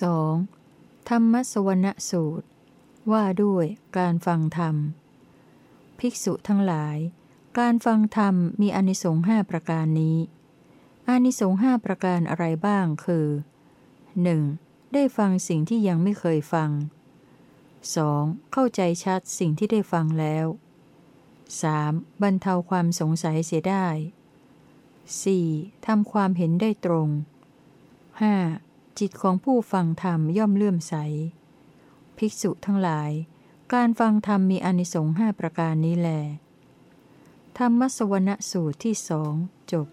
2. ธรรมสวรสูตร ว่าด้วยการฟังธรรม ภิกษุทั้งหลาย การฟังธรรมมีอนิสงส์ห้าประการนี้ อนิสงส์ห้าประการอะไรบ้างคือ 1. ได้ฟังสิ่งที่ยังไม่เคยฟัง 2. เข้าใจชัดสิ่งที่ได้ฟังแล้ว 3. บรรเทาความสงสัยเสียได้ 4. ทำความเห็นได้ตรง 5. จิตของผู้ฟังธรรมย่อมเลื่อมใส ภิกษุทั้งหลาย การฟังธรรมมีอนิสงส์ห้าประการนี้แล ธรรมสวรสูตรที่สองจบ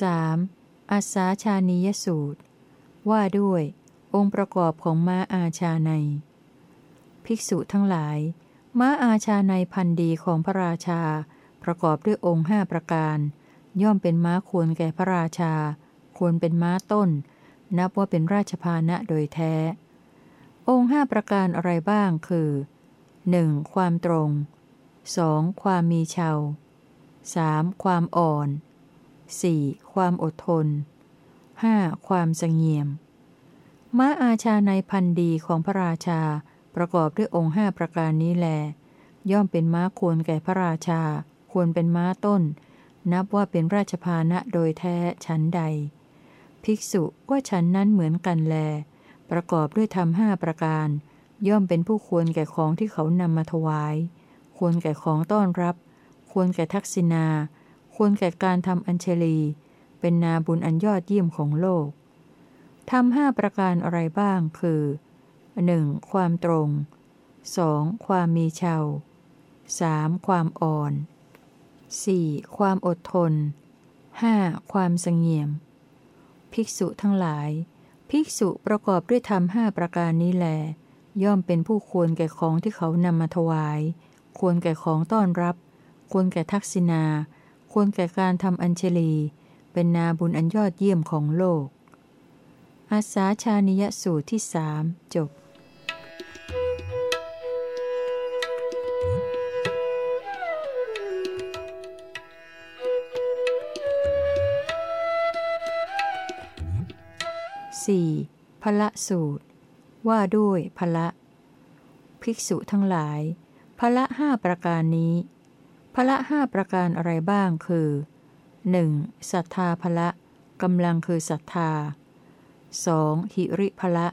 3. อาสาชานียสูตร ว่าด้วย องค์ประกอบของม้าอาชาในภิกษุทั้งหลาย ม้าอาชาในพันดีของพระราชา ประกอบด้วยองค์ห้าประการ ย่อมเป็นม้าควรแก่พระราชา ควรเป็นม้าต้น นับว่าเป็นราชพานะโดยแท้ องค์ห้าประการอะไรบ้างคือ 1. ความตรง 2. ความมีเชา 3. ความอ่อน 4. ความอดทน 5. ความสงเงียม ม้าอาชาในพันดีของพระราชา ประกอบด้วยองค์ห้าประการนี้แล ย่อมเป็นม้าควรแก่พระราชา ควรเป็นม้าต้น นับว่าเป็นราชพานะโดยแท้ฉันใด ภิกษุว่าฉันนั้นเหมือนกันแล ประกอบด้วยธรรมห้าประการ ย่อมเป็นผู้ควรแก่ของที่เขานำมาถวาย ควรแก่ของต้อนรับ ควรแก่ทักษิณาควรแก่การทำอัญเชลี เป็นนาบุญอันยอดเยี่ยมของโลก ทำห้าประการอะไรบ้างคือ 1. ความตรง 2. ความมีเชา 3. ความอ่อน 4. ความอดทน 5. ความสงเงียม ภิกษุทั้งหลาย ภิกษุประกอบด้วยธรรมห้าประการนี้แล ย่อมเป็นผู้ควรแก่ของที่เขานำมาถวาย ควรแก่ของต้อนรับ ควรแก่ทักษิณา ควรแก่การทำอัญเชลี เป็นนาบุญอันยอดเยี่ยมของโลก อาสาชานิยสูตรที่สามจบ 4. พละสูตร ว่าด้วยพละ ภิกษุทั้งหลาย พละห้าประการนี้ พละห้าประการอะไรบ้างคือ 1. ศรัทธาพละกำลังคือศรัทธา 2. หิริพละ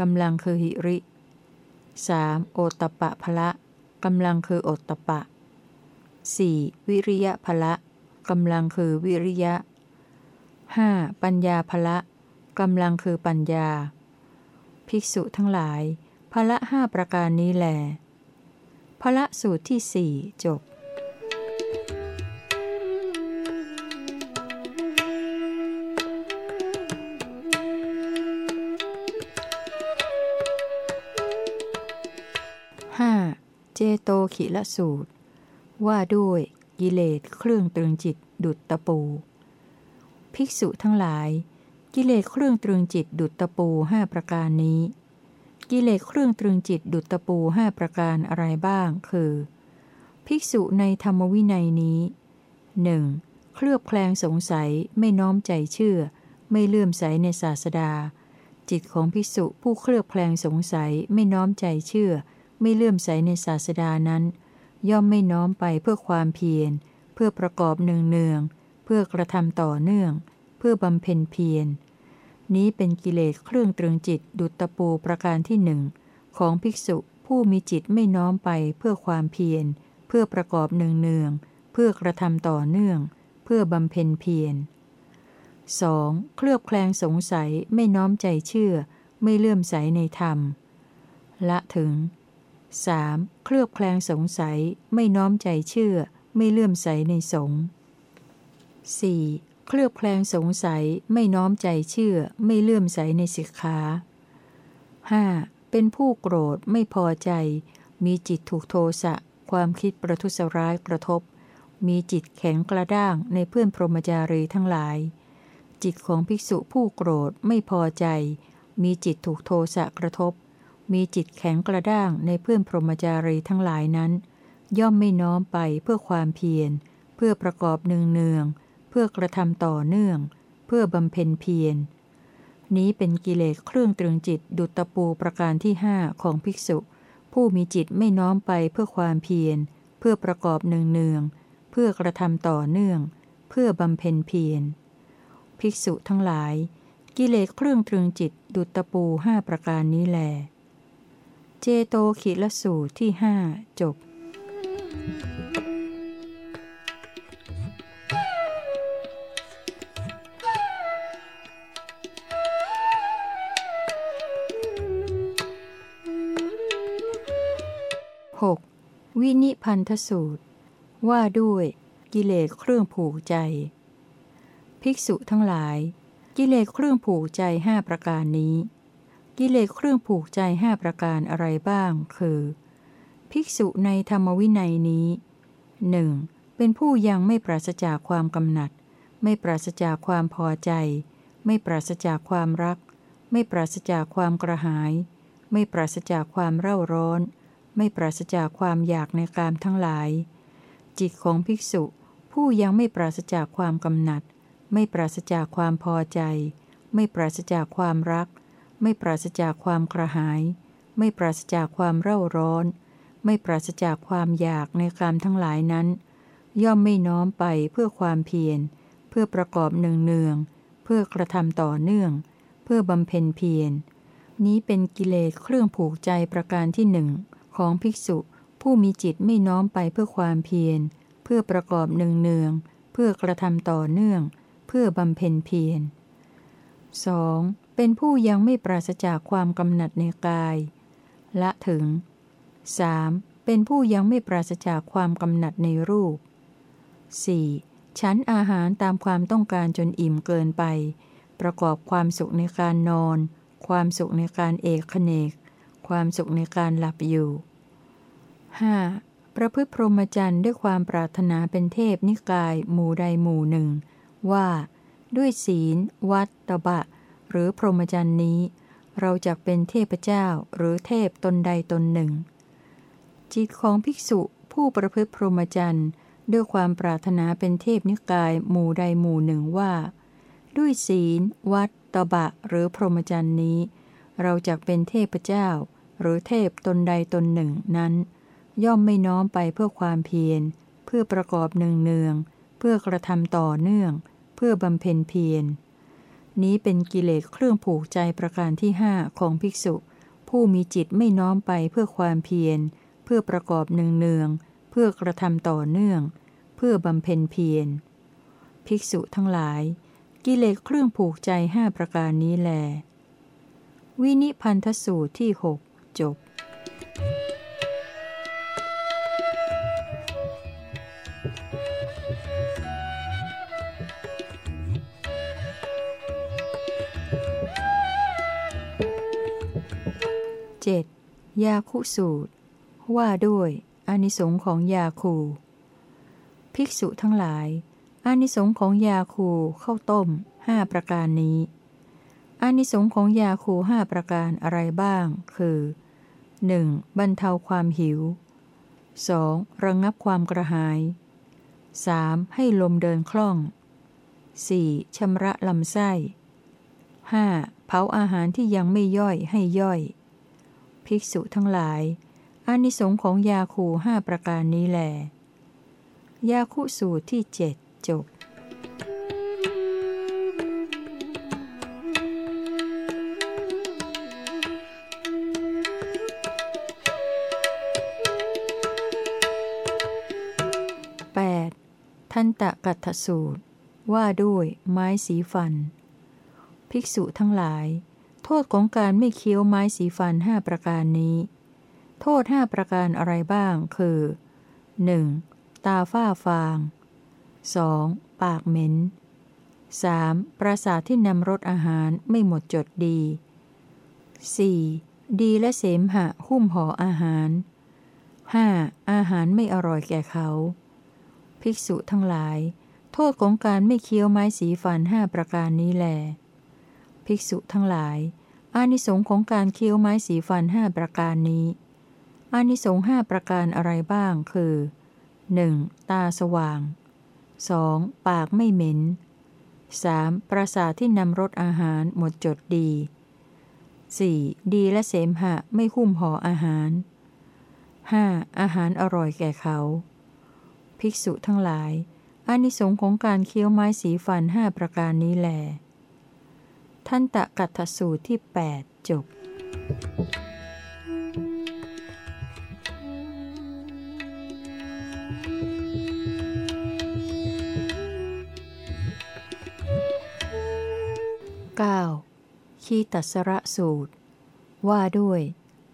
กำลังคือหิริ 3. โอตปะพละกำลังคือโอตปะ 4. วิริยะพละกำลังคือวิริยะ 5. ปัญญาพละกำลังคือปัญญา ภิกษุทั้งหลายพละห้าประการนี้แหลพละสูตรที่สี่จบ เจโตขิละสูตร ว่าด้วยกิเลสเครื่องตรึงจิตดุดตะปู ภิกษุทั้งหลาย กิเลสเครื่องตรึงจิตดุดตะปูห้าประการนี้ กิเลสเครื่องตรึงจิตดุดตะปูห้าประการอะไรบ้าง คือ ภิกษุในธรรมวินัยนี้หนึ่งเคลือบแคลงสงสัยไม่น้อมใจเชื่อ ไม่เลื่อมใสในศาสดา จิตของภิกษุผู้เคลือบแคลงสงสัยไม่น้อมใจเชื่อ ไม่เลื่อมใสในศาสดานั้น ย่อมไม่น้อมไปเพื่อความเพียร เพื่อประกอบเนืองเนืองเพื่อกระทำต่อเนื่อง เพื่อบำเพ็ญเพียร นี้เป็นกิเลสเครื่องตรึงจิตดุจตะปูประการที่หนึ่งของภิกษุผู้มีจิตไม่น้อมไปเพื่อความเพียร เพื่อประกอบเนืองเนืองเพื่อกระทำต่อเนื่อง เพื่อบำเพ็ญเพียร 2. เคลือบแคลงสงสัยไม่น้อมใจเชื่อ ไม่เลื่อมใสในธรรม ละถึง 3. เคลือบแคลงสงสัยไม่น้อมใจเชื่อ ไม่เลื่อมใสในสงฆ์ 4. เคลือบแคลงสงสัยไม่น้อมใจเชื่อ ไม่เลื่อมใสในสิกขา 5. เป็นผู้โกรธไม่พอใจ มีจิตถูกโทสะ ความคิดประทุษร้ายกระทบ มีจิตแข็งกระด้างในเพื่อนพรหมจารีทั้งหลาย จิตของภิกษุผู้โกรธไม่พอใจ มีจิตถูกโทสะกระทบ มีจิตแข็งกระด้างในเพื่อนพรหมจารีทั้งหลายนั้น ย่อมไม่น้อมไปเพื่อความเพียร เพื่อประกอบเนืองเนือง เพื่อกระทำต่อเนื่อง เพื่อบำเพ็ญเพียร นี้เป็นกิเลสเครื่องตรึงจิตดุจตะปูประการที่ห้าของภิกษุ ผู้มีจิตไม่น้อมไปเพื่อความเพียร เพื่อประกอบเนืองเนือง เพื่อกระทำต่อเนื่อง เพื่อบำเพ็ญเพียร ภิกษุทั้งหลาย กิเลสเครื่องตรึงจิตดุจตะปูห้าประการนี้แหล เจโตขิลสูตรที่ห้าจบ 6. วินิพันธสูตร ว่าด้วยกิเลสเครื่องผูกใจ ภิกษุทั้งหลาย กิเลสเครื่องผูกใจห้าประการนี้ กิเลสเครื่องผูกใจห้าประการอะไรบ้าง คือ ภิกษุในธรรมวินัยนี้หนึ่งเป็นผู้ยังไม่ปราศจากความกำหนัด ไม่ปราศจากความพอใจ ไม่ปราศจากความรัก ไม่ปราศจากความกระหาย ไม่ปราศจากความเร่าร้อน ไม่ปราศจากความอยากในกามทั้งหลาย จิตของภิกษุ ผู้ยังไม่ปราศจากความกำหนัด ไม่ปราศจากความพอใจ ไม่ปราศจากความรัก ไม่ปราศจากความกระหาย ไม่ปราศจากความเร่าร้อน ไม่ปราศจากความอยากในกามทั้งหลายนั้น ย่อมไม่น้อมไปเพื่อความเพียร เพื่อประกอบเนืองเนือง เพื่อกระทำต่อเนื่อง เพื่อบำเพ็ญเพียร นี้เป็นกิเลสเครื่องผูกใจประการที่หนึ่งของภิกษุผู้มีจิตไม่น้อมไปเพื่อความเพียร เพื่อประกอบเนืองเนือง เพื่อกระทำต่อเนื่อง เพื่อบำเพ็ญเพียร 2. เป็นผู้ยังไม่ปราศจากความกำหนัดในกาย ละถึง 3. เป็นผู้ยังไม่ปราศจากความกำหนัดในรูป 4. ฉันอาหารตามความต้องการจนอิ่มเกินไป ประกอบความสุขในการนอน ความสุขในการเอกเนก ความสุขในการหลับอยู่ 5. ประพฤติพรหมจรรย์ด้วยความปรารถนาเป็นเทพนิกายหมู่ใดหมู่หนึ่ง ว่า ด้วยศีล วัดตบะ หรือพรหมจรรย์นี้ เราจะเป็นเทพเจ้าหรือเทพตนใดตนหนึ่ง จิตของภิกษุผู้ประพฤติพรหมจรรย์ด้วยความปรารถนาเป็นเทพนิกายหมู่ใดหมู่หนึ่งว่า ด้วยศีล วัดตบะหรือพรหมจรรย์นี้ เราจะเป็นเทพเจ้า หรือเทพตนใดตนหนึ่งนั้น ย่อมไม่น้อมไปเพื่อความเพียร เพื่อประกอบเนืองเนือง เพื่อกระทำต่อเนื่อง เพื่อบำเพ็ญเพียร นี้เป็นกิเลสเครื่องผูกใจประการที่ห้าของภิกษุ ผู้มีจิตไม่น้อมไปเพื่อความเพียร เพื่อประกอบเนืองเนืองเพื่อกระทำต่อเนื่อง เพื่อบำเพ็ญเพียร ภิกษุทั้งหลาย กิเลสเครื่องผูกใจห้าประการนี้แล วินิพันธสูตรที่หกจบ 7. ยาคุสูตร ว่าด้วยอานิสงค์ของยาคู ภิกษุทั้งหลาย อานิสงค์ของยาคูเข้าต้มห้าประการนี้อานิสงค์ของยาคูห้าประการอะไรบ้าง คือ 1. บรรเทาความหิว 2. ระงงับความกระหาย 3. ให้ลมเดินคล่อง 4. ชำระลำไส้ 5. เผาอาหารที่ยังไม่ย่อยให้ย่อย ภิกษุทั้งหลายอานิสงค์ของยาคูห้าประการนี้แหลยาคุสูตรที่เจ็ดจบทันตะกัตถสูตร ว่าด้วยไม้สีฟัน ภิกษุทั้งหลาย โทษของการไม่เคี้ยวไม้สีฟันห้าประการนี้ โทษห้าประการอะไรบ้าง คือ 1. ตาฝ้าฟาง 2. ปากเหม็น 3. ประสาทที่นำรสอาหารไม่หมดจดดี 4. ดีและเสมหะหุ้มห่ออาหาร 5. อาหารไม่อร่อยแก่เขา ภิกษุทั้งหลาย โทษของการไม่เคี้ยวไม้สีฟันห้าประการนี้แลภิกษุทั้งหลาย อานิสงส์ของการเคี้ยวไม้สีฟันห้าประการนี้ อานิสงส์ห้าประการอะไรบ้างคือ 1. ตาสว่าง 2. ปากไม่เหม็น 3. ประสาทที่นำรสอาหารหมดจดดี 4. ดีและเสมหะไม่หุ้มห่ออาหาร 5. อาหารอร่อยแก่เขา ภิกษุทั้งหลายอานิสงส์ของการเคี้ยวไม้สีฟันห้าประการนี้แหละ ท่านตะกัตถสูตรที่ 8 จบ 9. คีตัสระสูตร ว่าด้วย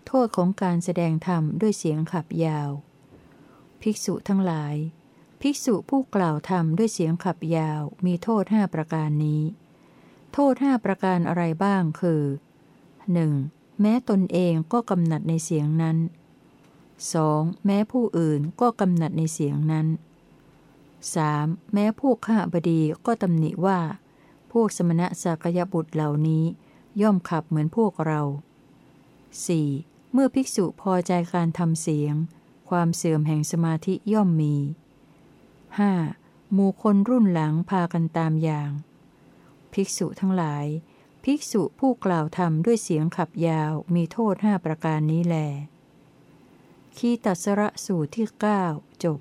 โทษของการแสดงธรรมด้วยเสียงขับยาว ภิกษุทั้งหลาย ภิกษุผู้กล่าวธรรมด้วยเสียงขับยาวมีโทษห้าประการนี้ โทษห้าประการอะไรบ้างคือ 1. แม้ตนเองก็กำหนัดในเสียงนั้น 2. แม้ผู้อื่นก็กำหนัดในเสียงนั้น 3. แม้พวกข้าบดีก็ตำหนิว่า พวกสมณะสักยบุตรเหล่านี้ย่อมขับเหมือนพวกเรา 4. เมื่อภิกษุพอใจการทำเสียง ความเสื่อมแห่งสมาธิย่อมมี 5. หมู่คนรุ่นหลังพากันตามอย่าง ภิกษุทั้งหลาย ภิกษุผู้กล่าวธรรมด้วยเสียงขับยาวมีโทษห้าประการนี้แล คีตัสระสูตรที่9จบ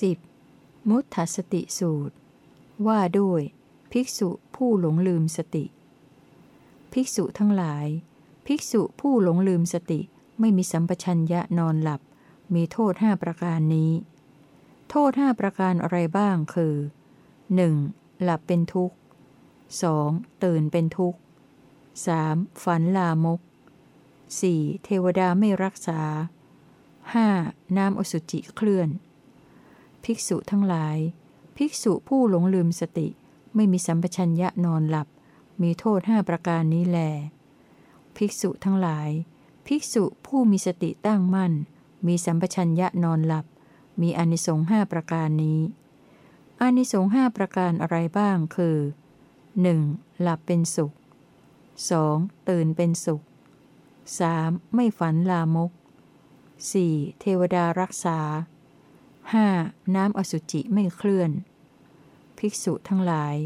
10. มุทธสติสูตร ว่าด้วย ภิกษุผู้หลงลืมสติ ภิกษุทั้งหลาย ภิกษุผู้หลงลืมสติไม่มีสัมปชัญญะนอนหลับ มีโทษห้าประการนี้ โทษห้าประการอะไรบ้างคือ 1. หลับเป็นทุกข์ 2. ตื่นเป็นทุกข์ 3. ฝันลามก 4. เทวดาไม่รักษา 5. น้ำอสุจิเคลื่อน ภิกษุทั้งหลาย ภิกษุผู้หลงลืมสติไม่มีสัมปชัญญะนอนหลับ มีโทษห้าประการนี้แล ภิกษุทั้งหลาย ภิกษุผู้มีสติตั้งมั่น มีสัมปชัญญะนอนหลับ มีอนิสงส์ห้าประการนี้อานิสงส์ห้าประการอะไรบ้างคือ 1. หลับเป็นสุข 2. ตื่นเป็นสุข 3. ไม่ฝันลามก 4. เทวดารักษา 5. น้ำอสุจิไม่เคลื่อน ภิกษุทั้งหลาย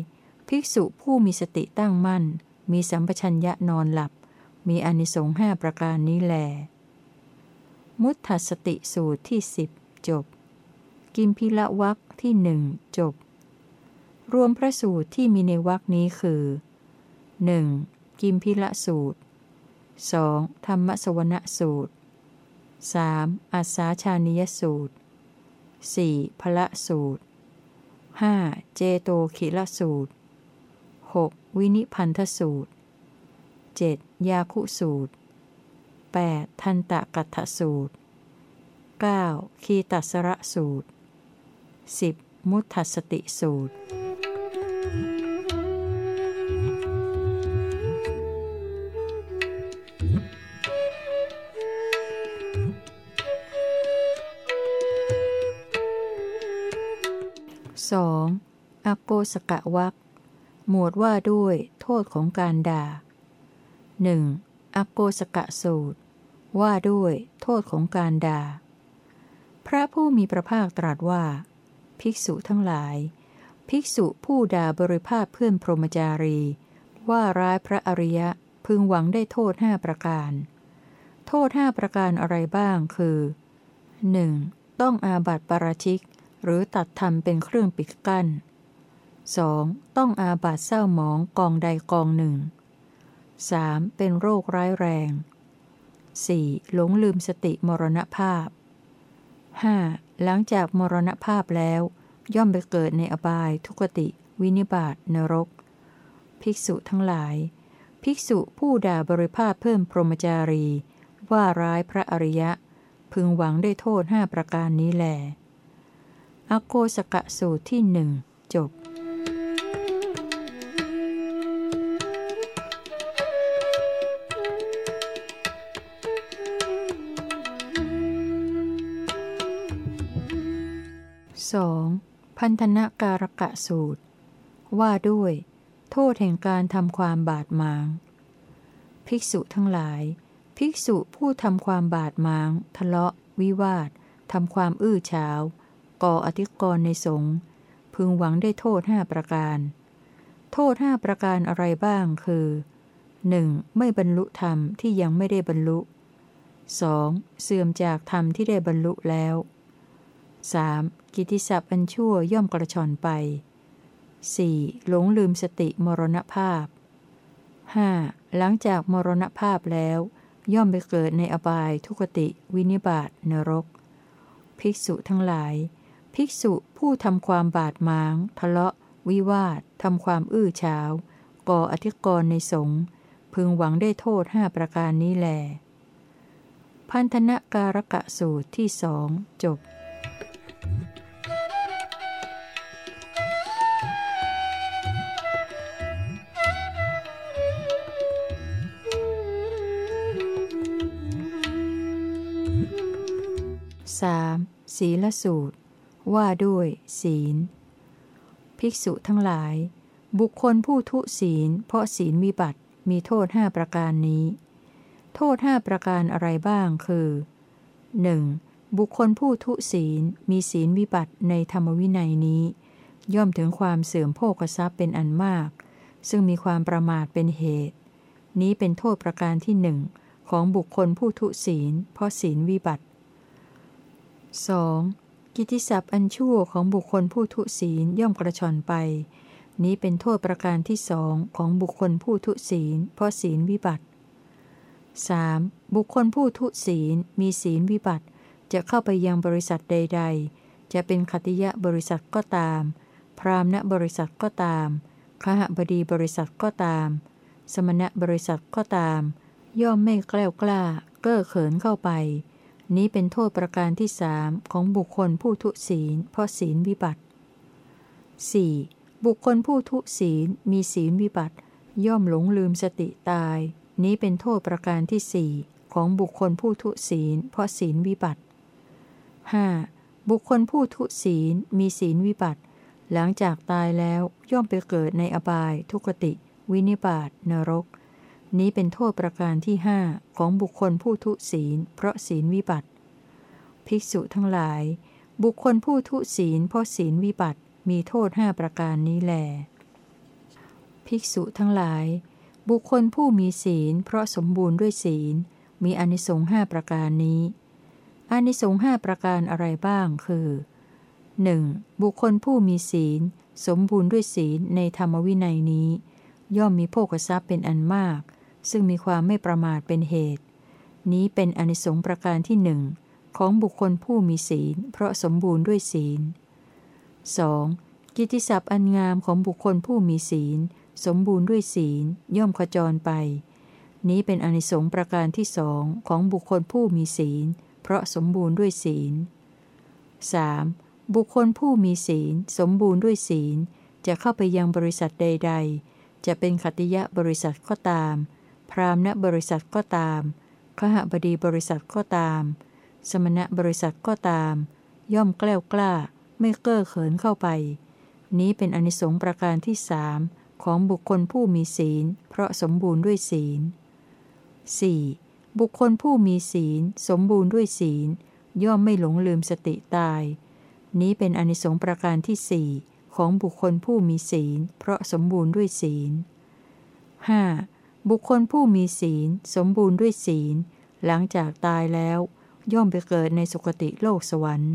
ภิกษุผู้มีสติตั้งมั่น มีสัมปชัญญะนอนหลับ มีอนิสงส์ห้าประการนี้แล มุทธสติสูตรที่สิบจบ กิมพิละวักที่หนึ่งจบ รวมพระสูตรที่มีในวักนี้คือ 1. กิมพิละสูตร 2. ธรรมสวรสูตร 3. อัสาชานิยสูตร 4. พละสูตร 5. เจโตขิละสูตร วินิพันธสูตร 7. ยาคุสูตร 8. ทันตะกัตถสูตร 9. คีตัสระสูตร 10. มุทัสติสูตรสองอโกสกะวัก หมวดว่าด้วยโทษของการด่าหนึ่งอโกสกะสูตร ว่าด้วยโทษของการด่า พระผู้มีพระภาคตรัสว่า ภิกษุทั้งหลาย ภิกษุผู้ด่าบริภาคเพื่อนพรหมจารี ว่าร้ายพระอริยะพึงหวังได้โทษห้าประการ โทษห้าประการอะไรบ้างคือ 1. ต้องอาบัติปราชิก หรือตัดทำเป็นเครื่องปิดกั้น 2. ต้องอาบัตเศร้าหมองกองใดกองหนึ่ง 3. เป็นโรคร้ายแรง 4. หลงลืมสติมรณภาพ 5. หลังจากมรณภาพแล้ว ย่อมไปเกิดในอบายทุกติ วินิบาตนรก ภิกษุทั้งหลาย ภิกษุผู้ด่าบริภาพเพิ่มพรหมจารี ว่าร้ายพระอริยะ พึงหวังได้โทษห้าประการนี้แหลอโกสกะสูตรที่หนึ่งจบ 2. พันธนาการกะสูตร ว่าด้วย โทษแห่งการทำความบาดหมาง ภิกษุทั้งหลาย ภิกษุผู้ทำความบาดหมาง ทะเลาะ วิวาททำความอื้อฉาว ก่ออธิกรณ์ในสงฆ์พึงหวังได้โทษห้าประการ โทษห้าประการอะไรบ้างคือ 1. ไม่บรรลุธรรมที่ยังไม่ได้บรรลุ 2. เสื่อมจากธรรมที่ได้บรรลุแล้ว 3. กิติศัพท์อันชั่วย่อมกระชอนไป 4. หลงลืมสติมรณภาพ 5. หลังจากมรณภาพแล้ว ย่อมไปเกิดในอบายทุกติ วินิบาตนรก ภิกษุทั้งหลาย ภิกษุผู้ทำความบาดหมาง ทะเลาะ วิวาททำความอื้อเฉาก่ออธิกรณ์ในสงฆ์พึงหวังได้โทษห้าประการนี้แล พันธนะการกะสูตรที่สองจบ 3. ศีลสูตร ว่าด้วย ศีล ภิกษุทั้งหลาย บุคคลผู้ทุศีล เพราะศีลวิบัติมีโทษห้าประการนี้ โทษห้าประการอะไรบ้างคือ 1. บุคคลผู้ทุศีลมีศีลวิบัติในธรรมวินัยนี้ ย่อมถึงความเสื่อมโภคทรัพย์เป็นอันมาก ซึ่งมีความประมาทเป็นเหตุ นี้เป็นโทษประการที่หนึ่งของบุคคลผู้ทุศีล เพราะศีลวิบัติ 2. กิติศัพท์อันชั่วของบุคคลผู้ทุศีลย่อมกระชอนไป นี้เป็นโทษประการที่สองของบุคคลผู้ทุศีล เพราะศีลวิบัติ 3. บุคคลผู้ทุศีลมีศีลวิบัติ จะเข้าไปยังบริษัทใด ๆ จะเป็นคติยะบริษัทก็ตาม พรามณบริษัทก็ตามขหบดีบริษัทก็ตาม สมณะบริษัทก็ตาม ย่อมไม่แกล้วกล้า เก้อเขินเข้าไป นี้เป็นโทษประการที่สามของบุคคลผู้ทุศีล เพราะศีลวิบัติ 4. บุคคลผู้ทุศีลมีศีลวิบัติ ย่อมหลงลืมสติตาย นี้เป็นโทษประการที่สี่ของบุคคลผู้ทุศีล เพราะศีลวิบัติ 5. บุคคลผู้ทุศีลมีศีลวิบัติ หลังจากตายแล้วย่อมไปเกิดในอบาย ทุกติ วินิบาตนรก นี้เป็นโทษประการที่ห้าของบุคคลผู้ทุศีล เพราะศีลวิบัติ ภิกษุทั้งหลาย บุคคลผู้ทุศีล เพราะศีลวิบัติมีโทษห้าประการนี้แล ภิกษุทั้งหลาย บุคคลผู้มีศีล เพราะสมบูรณ์ด้วยศีล มีอนิสงส์ห้าประการนี้ อนิสงส์ห้าประการอะไรบ้างคือ 1. บุคคลผู้มีศีล สมบูรณ์ด้วยศีลในธรรมวินัยนี้ ย่อมมีโภคทรัพย์เป็นอันมาก ซึ่งมีความไม่ประมาทเป็นเหตุ นี้เป็นอนิสงส์ประการที่หนึ่งของบุคคลผู้มีศีล เพราะสมบูรณ์ด้วยศีล 2. กิติศัพท์อันงามของบุคคลผู้มีศีล สมบูรณ์ด้วยศีล ย่อมขจรไป นี้เป็นอนิสงส์ประการที่สองของบุคคลผู้มีศีล เพราะสมบูรณ์ด้วยศีล 3. บุคคลผู้มีศีล สมบูรณ์ด้วยศีล จะเข้าไปยังบริษัทใด ๆ จะเป็นขติยะบริษัทก็ตาม พรามณบริษัทก็ตามขหบดีบริษัทก็ตาม สมณบริษัทก็ตาม ย่อมแกล้วกล้า ไม่เก้อเขินเข้าไป นี้เป็นอนิสงส์ประการที่สามของบุคคลผู้มีศีล เพราะสมบูรณ์ด้วยศีล 4. บุคคลผู้มีศีล สมบูรณ์ด้วยศีล ย่อมไม่หลงลืมสติตาย นี้เป็นอนิสงส์ประการที่สี่ของบุคคลผู้มีศีล เพราะสมบูรณ์ด้วยศีล 5. บุคคลผู้มีศีล สมบูรณ์ด้วยศีล หลังจากตายแล้ว ย่อมไปเกิดในสุคติโลกสวรรค์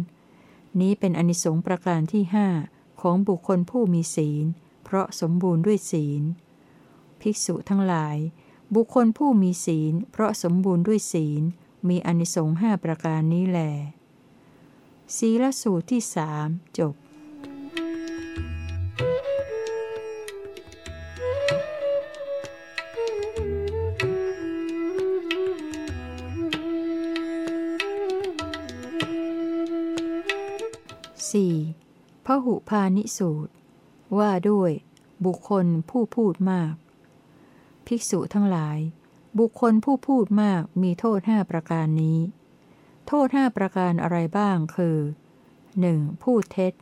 นี้เป็นอนิสงส์ประการที่ห้าของบุคคลผู้มีศีล เพราะสมบูรณ์ด้วยศีล ภิกษุทั้งหลาย บุคคลผู้มีศีล เพราะสมบูรณ์ด้วยศีล มีอนิสงส์ห้าประการนี้แหลศีลสูตรที่สามจบ 4. พหุพาณิสูตร ว่าด้วยบุคคลผู้พูดมาก ภิกษุทั้งหลาย บุคคลผู้พูดมากมีโทษห้าประการนี้ โทษห้าประการอะไรบ้างคือ 1. พูดเท็จ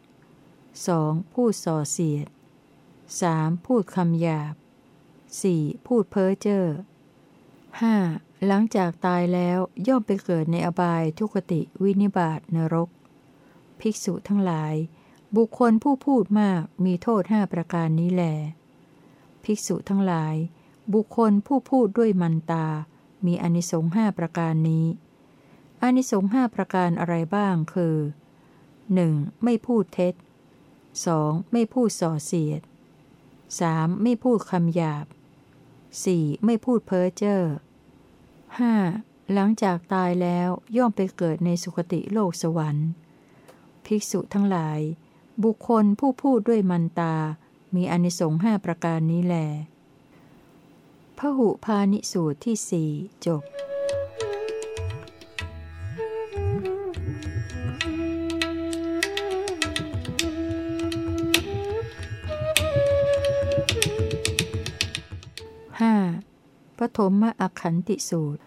2. พูดส่อเสียด 3. พูดคำหยาบ 4. พูดเพ้อเจ้อ 5. หลังจากตายแล้วย่อมไปเกิดในอบายทุกติวินิบาตนรก ภิกษุทั้งหลาย บุคคลผู้พูดมากมีโทษห้าประการนี้แหลภิกษุทั้งหลาย บุคคลผู้พูดด้วยมันตา มีอนิสงส์ห้าประการนี้ อนิสงส์ห้าประการอะไรบ้างคือ 1. ไม่พูดเท็จ 2. ไม่พูดส่อเสียด 3. ไม่พูดคำหยาบ 4. ไม่พูดเพ้อเจ้อ 5. หลังจากตายแล้วย่อมไปเกิดในสุคติโลกสวรรค์ ภิกษุทั้งหลาย บุคคลผู้พูดด้วยมันตา มีอนิสงส์ห้าประการนี้แลพหุพาณิสูตรที่สี่จบ 5. ปฐมอักขันติสูตร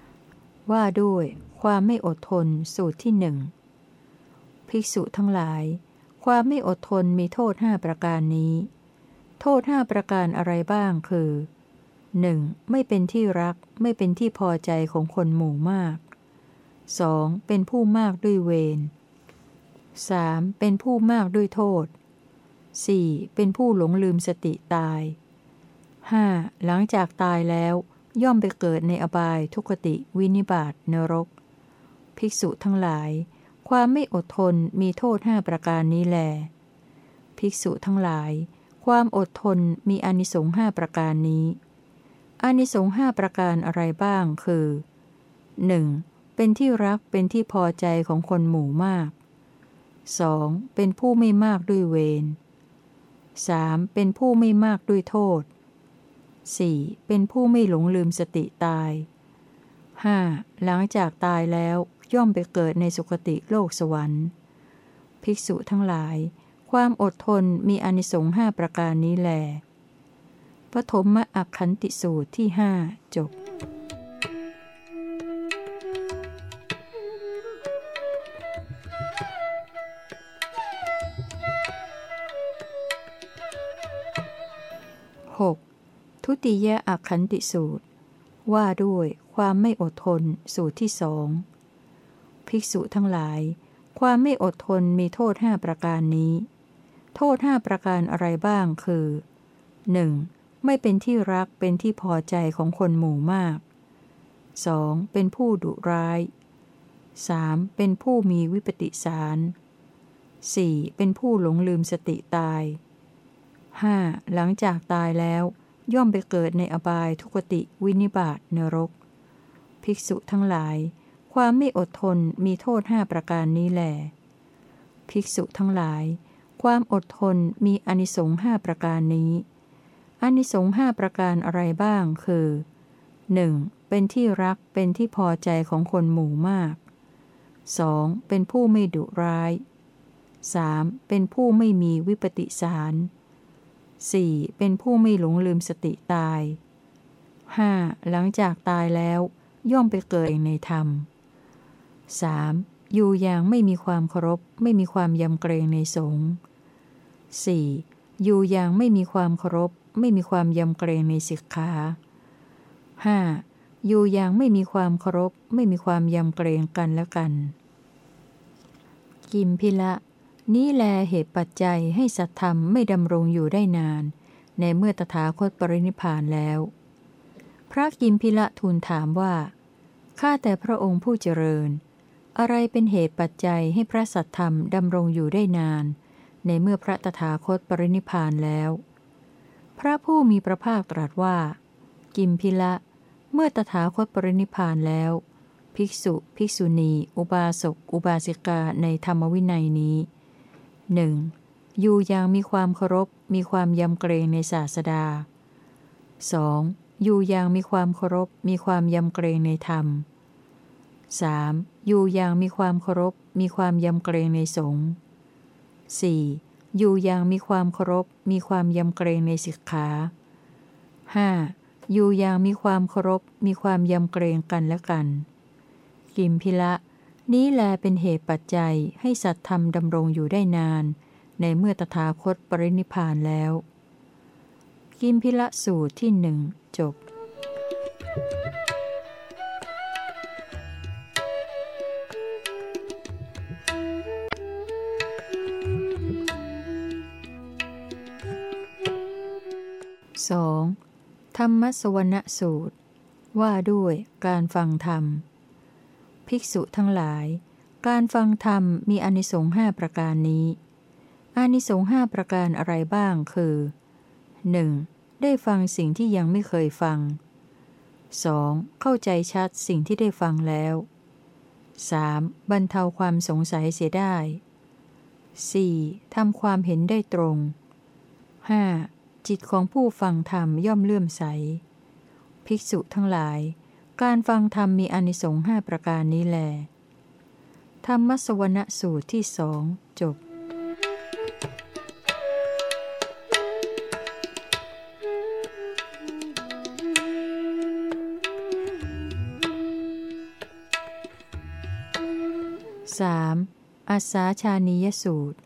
ว่าด้วยความไม่อดทนสูตรที่หนึ่ง ภิกษุทั้งหลาย ความไม่อดทนมีโทษห้าประการนี้ โทษห้าประการอะไรบ้างคือ 1. ไม่เป็นที่รักไม่เป็นที่พอใจของคนหมู่มาก 2. เป็นผู้มากด้วยเวร 3. เป็นผู้มากด้วยโทษ 4. เป็นผู้หลงลืมสติตาย 5. หลังจากตายแล้วย่อมไปเกิดในอบายทุกติวินิบาตนรก ภิกษุทั้งหลาย ความไม่อดทนมีโทษห้าประการนี้แล ภิกษุทั้งหลาย ความอดทนมีอนิสงส์ห้าประการนี้ อนิสงส์ห้าประการอะไรบ้างคือ 1. เป็นที่รักเป็นที่พอใจของคนหมู่มาก 2. เป็นผู้ไม่มากด้วยเวร 3. เป็นผู้ไม่มากด้วยโทษ 4. เป็นผู้ไม่หลงลืมสติตาย 5. หลังจากตายแล้ว ย่อมไปเกิดในสุคติโลกสวรรค์ ภิกษุทั้งหลาย ความอดทนมีอนิสงส์ห้าประการนี้แหลปฐมอักขันติสูตรที่ห้าจบ 6. ทุติยอักขันติสูตร ว่าด้วยความไม่อดทนสูตรที่สอง ภิกษุทั้งหลาย ความไม่อดทนมีโทษห้าประการนี้ โทษห้าประการอะไรบ้างคือ 1. ไม่เป็นที่รักเป็นที่พอใจของคนหมู่มาก 2. เป็นผู้ดุร้าย 3. เป็นผู้มีวิปติสาร 4. เป็นผู้หลงลืมสติตาย 5. หลังจากตายแล้วย่อมไปเกิดในอบายทุกติวินิบาตนรก ภิกษุทั้งหลาย ความไม่อดทนมีโทษห้าประการนี้แหลภิกษุทั้งหลาย ความอดทนมีอนิสงส์ห้าประการนี้อนิสงส์ห้าประการอะไรบ้างคือ 1. เป็นที่รักเป็นที่พอใจของคนหมู่มาก 2. เป็นผู้ไม่ดุร้าย 3. เป็นผู้ไม่มีวิปติสาร 4. เป็นผู้ไม่หลงลืมสติตาย 5. หลังจากตายแล้วย่อมไปเกิดในธรรม 3. อยู่อย่างไม่มีความเคารพ ไม่มีความยำเกรงในสงฆ์ 4. อยู่อย่างไม่มีความเคารพ ไม่มีความยำเกรงในศิกขา 5. อยู่อย่างไม่มีความเคารพ ไม่มีความยำเกรงกันและกัน กิมพิละ นี้แลเหตุปัจจัยให้สัตธรรมไม่ดำรงอยู่ได้นาน ในเมื่อตถาคตปรินิพานแล้ว พระกิมพิละทูลถามว่า ข้าแต่พระองค์ผู้เจริญ อะไรเป็นเหตุปัจจัยให้พระสัตธรรมดำรงอยู่ได้นาน ในเมื่อพระตถาคตปรินิพานแล้ว พระผู้มีพระภาคตรัสว่า กิมพิละ เมื่อตถาคตปรินิพานแล้ว ภิกษุ ภิกษุณี อุบาสก อุบาสิกาในธรรมวินัยนี้หนึ่งอยู่อย่างมีความเคารพ มีความยำเกรงในศาสดา 2. อยู่อย่างมีความเคารพ มีความยำเกรงในธรรม 3. อยู่อย่างมีความเคารพ มีความยำเกรงในสงฆ์ 4. อยู่อย่างมีความเคารพ มีความยำเกรงในศิกขา 5. อยู่อย่างมีความเคารพ มีความยำเกรงกันและกัน กิมพิละ นี้แลเป็นเหตุปัจจัยให้สัตว์ธรรมดำรงอยู่ได้นาน ในเมื่อตถาคตปรินิพานแล้ว กิมพิละสูตรที่หนึ่งจบ 2. ธรรมสวรรณสูตร ว่าด้วยการฟังธรรม ภิกษุทั้งหลาย การฟังธรรมมีอนิสงส์ห้าประการนี้ อนิสงส์ห้าประการอะไรบ้างคือ 1. ได้ฟังสิ่งที่ยังไม่เคยฟัง 2. เข้าใจชัดสิ่งที่ได้ฟังแล้ว 3. บรรเทาความสงสัยเสียได้ 4. ทำความเห็นได้ตรง 5. จิตของผู้ฟังธรรมย่อมเลื่อมใส ภิกษุทั้งหลาย การฟังธรรมมีอนิสงส์ห้าประการนี้แล ธรรมสวรสูตรที่สองจบ 3. อาสาชานียสูตร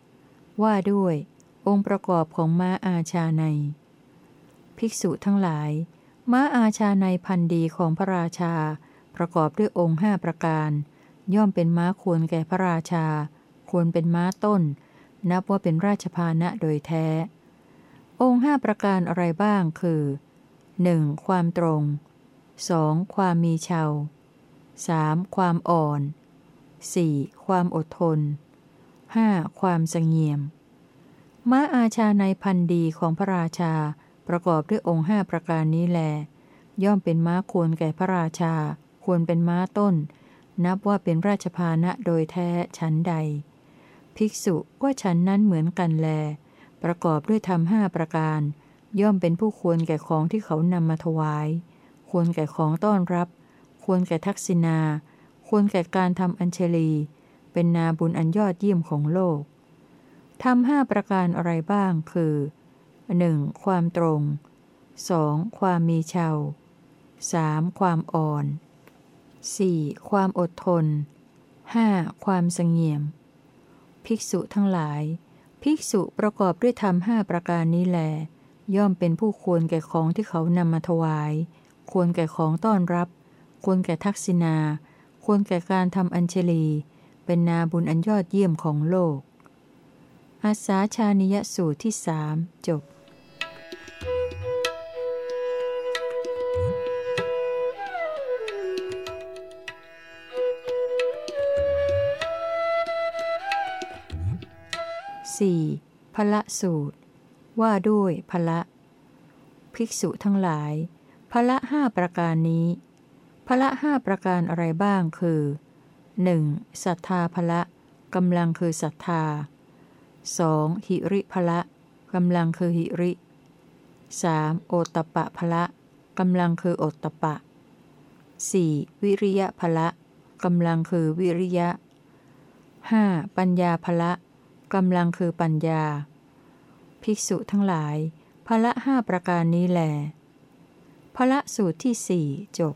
ว่าด้วย องค์ประกอบของม้าอาชาใน ภิกษุทั้งหลาย ม้าอาชาในพันดีของพระราชา ประกอบด้วยองค์ห้าประการ ย่อมเป็นม้าควรแก่พระราชา ควรเป็นม้าต้น นับว่าเป็นราชพานะโดยแท้ องค์ห้าประการอะไรบ้างคือ 1. ความตรง 2. ความมีเชา 3. ความอ่อน 4. ความอดทน 5. ความสงเงียม ม้าอาชาในพันดีของพระราชา ประกอบด้วยองค์ห้าประการนี้แล ย่อมเป็นม้าควรแก่พระราชา ควรเป็นม้าต้น นับว่าเป็นราชพานะโดยแท้ฉันใด ภิกษุว่าฉันนั้นเหมือนกันแล ประกอบด้วยธรรมห้าประการ ย่อมเป็นผู้ควรแก่ของที่เขานำมาถวาย ควรแก่ของต้อนรับ ควรแก่ทักษิณาควรแก่การทำอัญเชลี เป็นนาบุญอันยอดเยี่ยมของโลก ทำห้าประการอะไรบ้างคือ 1. ความตรง 2. ความมีเชา 3. ความอ่อน 4. ความอดทน 5. ความสงเงียม ภิกษุทั้งหลาย ภิกษุประกอบด้วยธรรมห้าประการนี้แล ย่อมเป็นผู้ควรแก่ของที่เขานำมาถวาย ควรแก่ของต้อนรับ ควรแก่ทักษิณา ควรแก่การทำอัญเชลี เป็นนาบุญอันยอดเยี่ยมของโลก อาสาชานิยสูตรที่สามจบสี่พละสูตร ว่าด้วยพละ ภิกษุทั้งหลายพละห้าประการนี้พละห้าประการอะไรบ้างคือ 1. ศรัทธาพละกำลังคือศรัทธา 2. หิริพละกำลังคือหิริ 3. โอตปะพละกำลังคือโอตปะ 4. วิริยะพละกำลังคือวิริยะ 5. ปัญญาพละกำลังคือปัญญา ภิกษุทั้งหลายพละห้าประการนี้แหลพละสูตรที่สี่จบ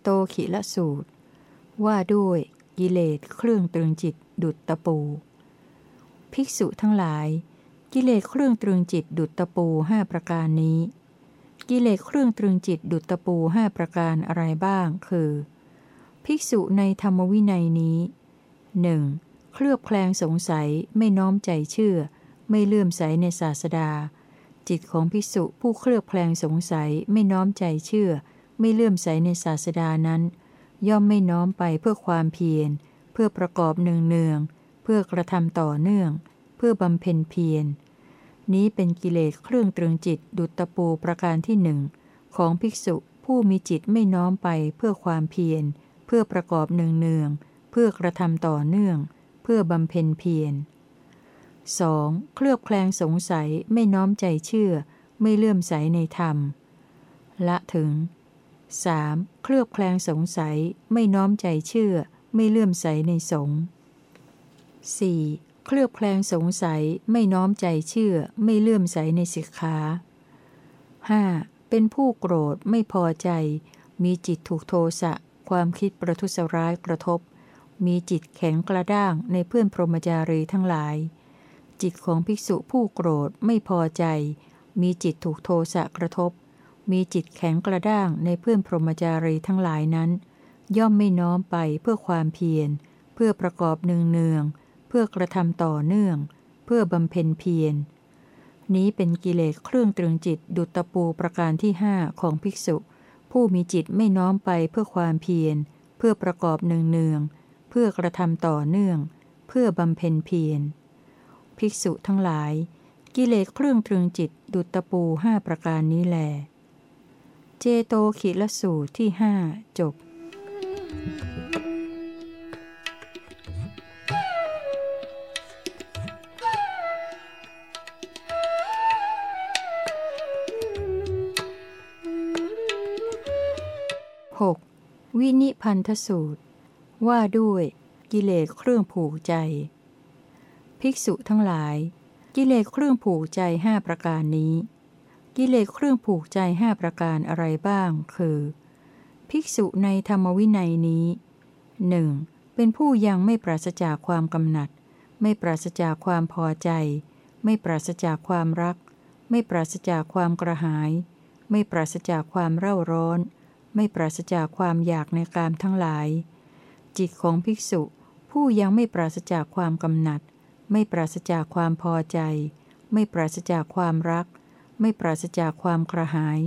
โตขิละสูตร ว่าด้วยกิเลสเครื่องตรึงจิตดุดตะปู ภิกษุทั้งหลาย กิเลสเครื่องตรึงจิตดุดตะปูห้าประการนี้ กิเลสเครื่องตรึงจิตดุดตะปูห้าประการอะไรบ้าง คือ ภิกษุในธรรมวินัยนี้หนึ่งเคลือบแคลงสงสัยไม่น้อมใจเชื่อ ไม่เลื่อมใสในศาสดา จิตของภิกษุผู้เคลือบแคลงสงสัยไม่น้อมใจเชื่อ ไม่เลื่อมใสในศาสดานั้น ย่อมไม่น้อมไปเพื่อความเพียร เพื่อประกอบเนืองเนืองเพื่อกระทำต่อเนื่อง เพื่อบำเพ็ญเพียร นี้เป็นกิเลสเครื่องตรึงจิตดุจตะปูประการที่หนึ่งของภิกษุผู้มีจิตไม่น้อมไปเพื่อความเพียร เพื่อประกอบเนืองเนืองเพื่อกระทำต่อเนื่อง เพื่อบำเพ็ญเพียร 2. เคลือบแคลงสงสัยไม่น้อมใจเชื่อ ไม่เลื่อมใสในธรรม ละถึง 3. เคลือบแคลงสงสัยไม่น้อมใจเชื่อ ไม่เลื่อมใสในสงฆ์ 4. เคลือบแคลงสงสัยไม่น้อมใจเชื่อ ไม่เลื่อมใสในสิกขา 5. เป็นผู้โกรธไม่พอใจ มีจิตถูกโทสะ ความคิดประทุษร้ายกระทบ มีจิตแข็งกระด้างในเพื่อนพรหมจารีทั้งหลาย จิตของภิกษุผู้โกรธไม่พอใจ มีจิตถูกโทสะกระทบ มีจิตแข็งกระด้างในเพื่อนพรหมจารีทั้งหลายนั้น ย่อมไม่น้อมไปเพื่อความเพียร เพื่อประกอบเนืองเนือง เพื่อกระทำต่อเนื่อง เพื่อบำเพ็ญเพียร นี้เป็นกิเลสเครื่องตรึงจิตดุตะปูประการที่ห้าของภิกษุ ผู้มีจิตไม่น้อมไปเพื่อความเพียร เพื่อประกอบเนืองเนือง เพื่อกระทำต่อเนื่อง เพื่อบำเพ็ญเพียร ภิกษุทั้งหลาย กิเลสเครื่องตรึงจิตดุตะปูห้าประการนี้แหล เจโตขิลสูตรที่ห้าจบ 6. วินิพันธสูตร ว่าด้วยกิเลสเครื่องผูกใจ ภิกษุทั้งหลาย กิเลสเครื่องผูกใจห้าประการนี้ กิเลสเครื่องผูกใจห้าประการอะไรบ้าง คือ ภิกษุในธรรมวินัยนี้หนึ่งเป็นผู้ยังไม่ปราศจากความกำหนัด ไม่ปราศจากความพอใจ ไม่ปราศจากความรัก ไม่ปราศจากความกระหาย ไม่ปราศจากความเร่าร้อน ไม่ปราศจากความอยากในกามทั้งหลาย จิตของภิกษุ ผู้ยังไม่ปราศจากความกำหนัด ไม่ปราศจากความพอใจ ไม่ปราศจากความรัก ไม่ปราศจากความกระหาย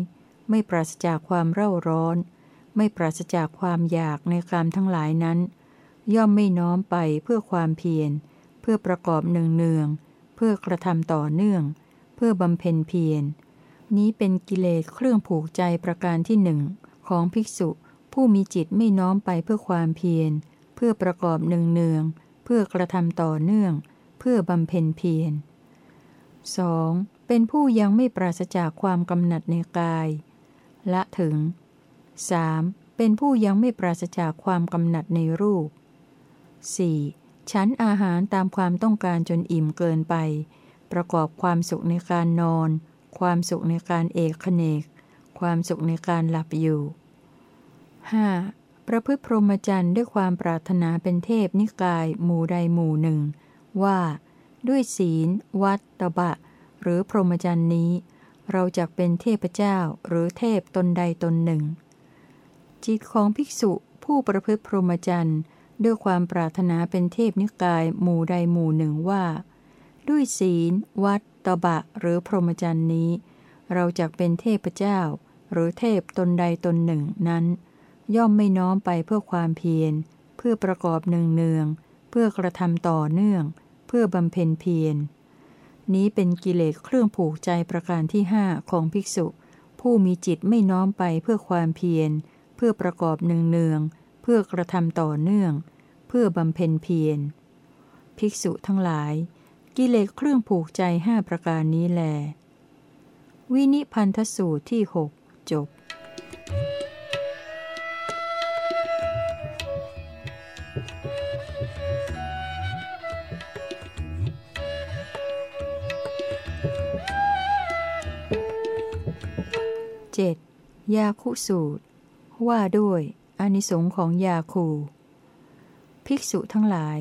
ไม่ปราศจากความเร่าร้อน ไม่ปราศจากความอยากในกามทั้งหลายนั้น ย่อมไม่น้อมไปเพื่อความเพียร เพื่อประกอบเนืองเนือง เพื่อกระทำต่อเนื่อง เพื่อบำเพ็ญเพียร นี้เป็นกิเลสเครื่องผูกใจประการที่หนึ่งของภิกษุ ผู้มีจิตไม่น้อมไปเพื่อความเพียร เพื่อประกอบเนืองเนือง เพื่อกระทำต่อเนื่อง เพื่อบำเพ็ญเพียร 2. เป็นผู้ยังไม่ปราศจากความกำหนัดในกาย ละถึง 3. เป็นผู้ยังไม่ปราศจากความกำหนัดในรูป 4. ฉันอาหารตามความต้องการจนอิ่มเกินไป ประกอบความสุขในการนอน ความสุขในการเอกเนก ความสุขในการหลับอยู่ 5. ประพฤติพรหมจรรย์ด้วยความปรารถนาเป็นเทพนิกายหมู่ใดหมู่หนึ่ง ว่า ด้วยศีล วัดตบะ หรือพรหมจรรย์นี้ เราจะเป็นเทพเจ้าหรือเทพตนใดตนหนึ่ง จิตของภิกษุผู้ประพฤติพรหมจรรย์ด้วยความปรารถนาเป็นเทพนิกายหมู่ใดหมู่หนึ่งว่า ด้วยศีล วัดตบะหรือพรหมจรรย์นี้ เราจะเป็นเทพเจ้า หรือเทพตนใดตนหนึ่งนั้น ย่อมไม่น้อมไปเพื่อความเพียร เพื่อประกอบเนืองเนือง เพื่อกระทำต่อเนื่อง เพื่อบำเพ็ญเพียร นี้เป็นกิเลสเครื่องผูกใจประการที่ห้าของภิกษุ ผู้มีจิตไม่น้อมไปเพื่อความเพียร เพื่อประกอบเนืองเนือง เพื่อกระทำต่อเนื่อง เพื่อบำเพ็ญเพียร ภิกษุทั้งหลาย กิเลสเครื่องผูกใจห้าประการนี้แล วินิพันธสูตรที่หกจบ 7. ยาคุสูตร ว่าด้วยอานิสงค์ของยาคู ภิกษุทั้งหลาย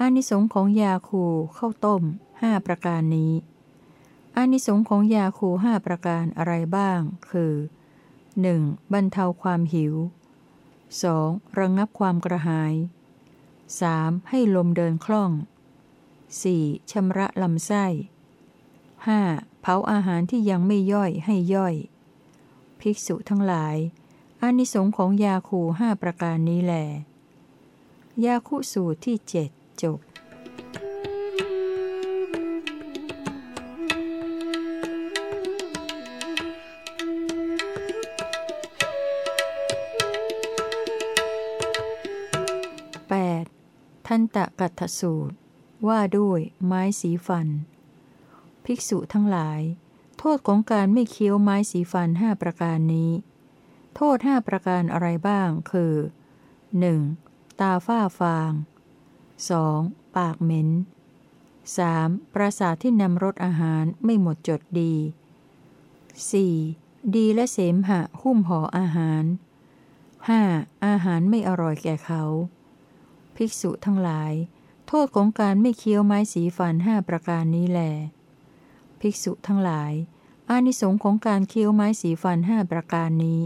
อานิสงค์ของยาคูเข้าต้มห้าประการนี้อานิสงค์ของยาคูห้าประการอะไรบ้าง คือ 1. บรรเทาความหิว 2. ระงงับความกระหาย 3. ให้ลมเดินคล่อง 4. ชำระลำไส้ 5. เผาอาหารที่ยังไม่ย่อยให้ย่อย ภิกษุทั้งหลายอานิสงค์ของยาคูห้าประการนี้แหลยาคุสูตรที่เจ็ดจบทันตะกัตสูตร ว่าด้วยไม้สีฟัน ภิกษุทั้งหลาย ทษของการไม่เคี้ยวไม้สีฟันห้าประการนี้ โทษห้าประการอะไรบ้างคือ 1. ตาฝ้าฟาง 2. ปากเหม็น 3. ปราสาทที่นำรสอาหารไม่หมดจดดี 4. ดีและเสมหะหุ้มห่ออาหาร 5. อาหารไม่อร่อยแก่เขา ภิกษุทั้งหลาย โทษของการไม่เคี้ยวไม้สีฟันห้าประการนี้แลภิกษุทั้งหลาย อานิสงส์ของการเคี้ยวไม้สีฟันห้าประการนี้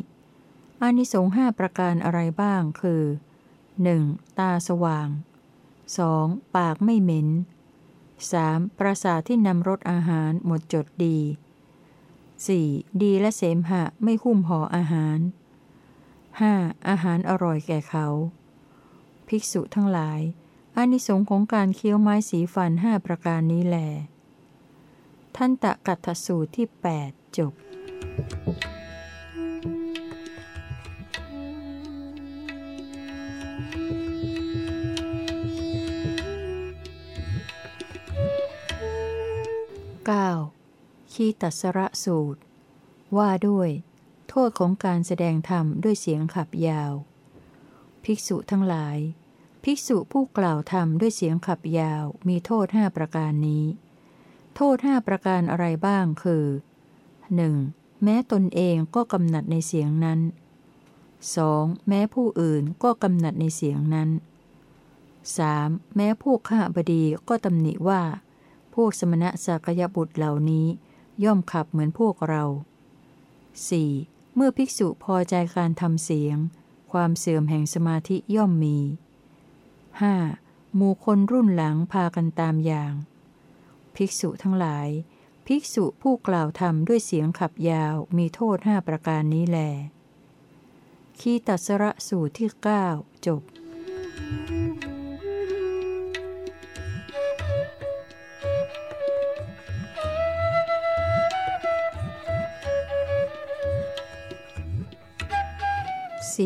อานิสงส์ห้าประการอะไรบ้างคือ 1. ตาสว่าง 2. ปากไม่เหม็น 3. ปราสาทที่นำรสอาหารหมดจดดี 4. ดีและเสมหะไม่หุ้มห่ออาหาร 5. อาหารอร่อยแก่เขา ภิกษุทั้งหลายอานิสงส์ของการเคี้ยวไม้สีฟันห้าประการนี้แหละ ท่านตะกัตถสูตรที่ 8 จบ 9. คีตัสระสูตร ว่าด้วย โทษของการแสดงธรรมด้วยเสียงขับยาว ภิกษุทั้งหลาย ภิกษุผู้กล่าวธรรมด้วยเสียงขับยาวมีโทษห้าประการนี้ โทษห้าประการอะไรบ้างคือ 1. แม้ตนเองก็กำหนัดในเสียงนั้น 2. แม้ผู้อื่นก็กำหนัดในเสียงนั้น 3. แม้ผู้ข้าบดีก็ตำหนิว่า พวกสมณะสักยบุตรเหล่านี้ ย่อมขับเหมือนพวกเรา 4. เมื่อภิกษุพอใจการทำเสียง ความเสื่อมแห่งสมาธิย่อมมี 5. หมู่คนรุ่นหลังพากันตามอย่าง ภิกษุทั้งหลาย ภิกษุผู้กล่าวธรรมด้วยเสียงขับยาวมีโทษห้าประการนี้แล คีตัสระสูตรที่ 9 จบ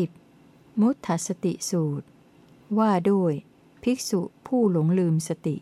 10. มุทธสติสูตร ว่าด้วย ภิกษุผู้หลงลืมสติ